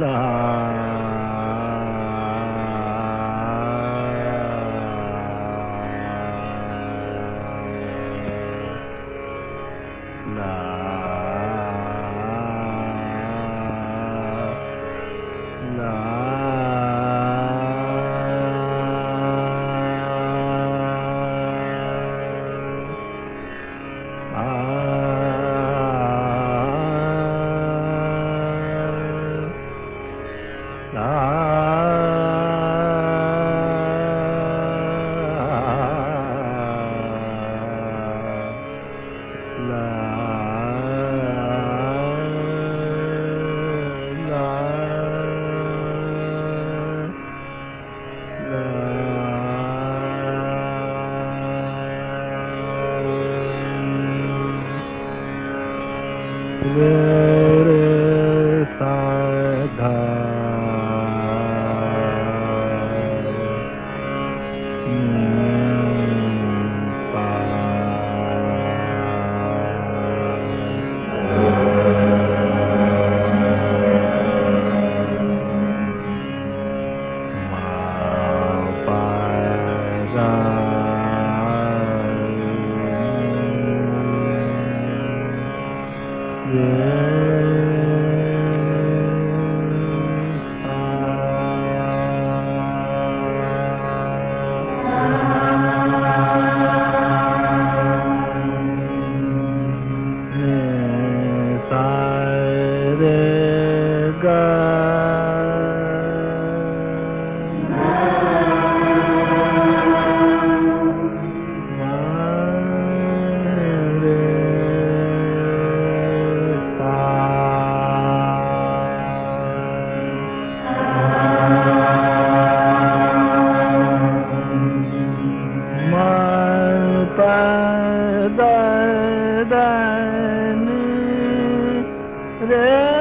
la Yeah. Yeah.